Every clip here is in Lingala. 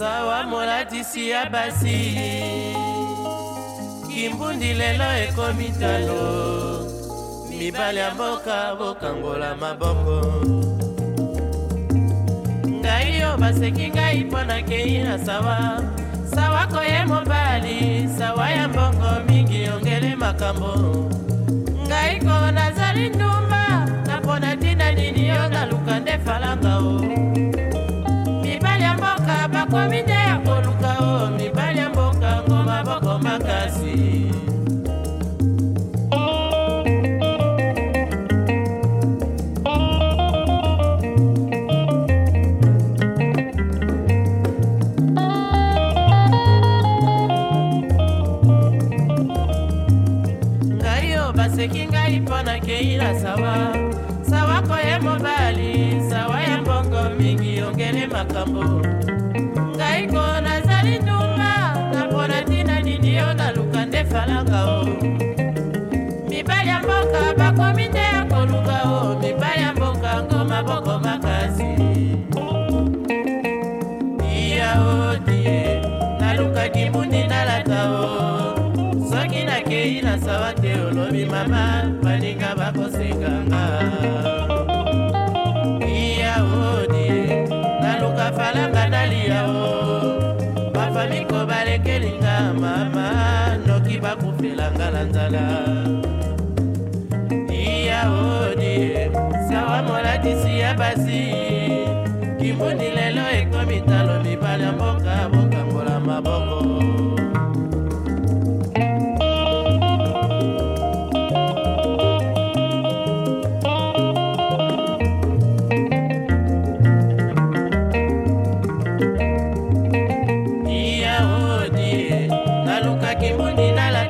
sawa molatisi ya basi kimbundi lelo ekomi talo mibali ya mboka bokangola maboko ngai yo baseki ngai mpo nakei na sawa sawa koye mobali sawa ya mbongo mingi ongele makambo ngai ko nazali ndumba bakomi te ya koluka o mibali ya mboka ngoma boko makasi baseki ngai mpo nakei na sawa sawa koye mobali sawa ya mbongo mingi ongele makambo maiko nazali ntunga napona ntina nini yo naluka nde falanga o mibali ya mboka bakomi te ya koluka o mibali ya mboka ngo maboko makasi iya o die naluka kimundi nalata o soki nakei nasawa te olobi mama baninga bakosenganga iya o die naluka falanga apela ngalanzala iyaodi oh sawa molatisi ya basi kimbundile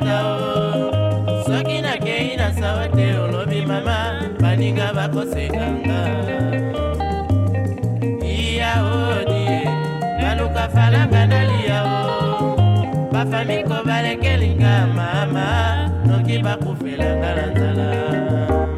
kobeta o soki nakei na sawa te olobi mama baninga bakosekanga iyaodie baluka falanga nalia o bafami kobalekelinga mama noki bakufelanga na nzala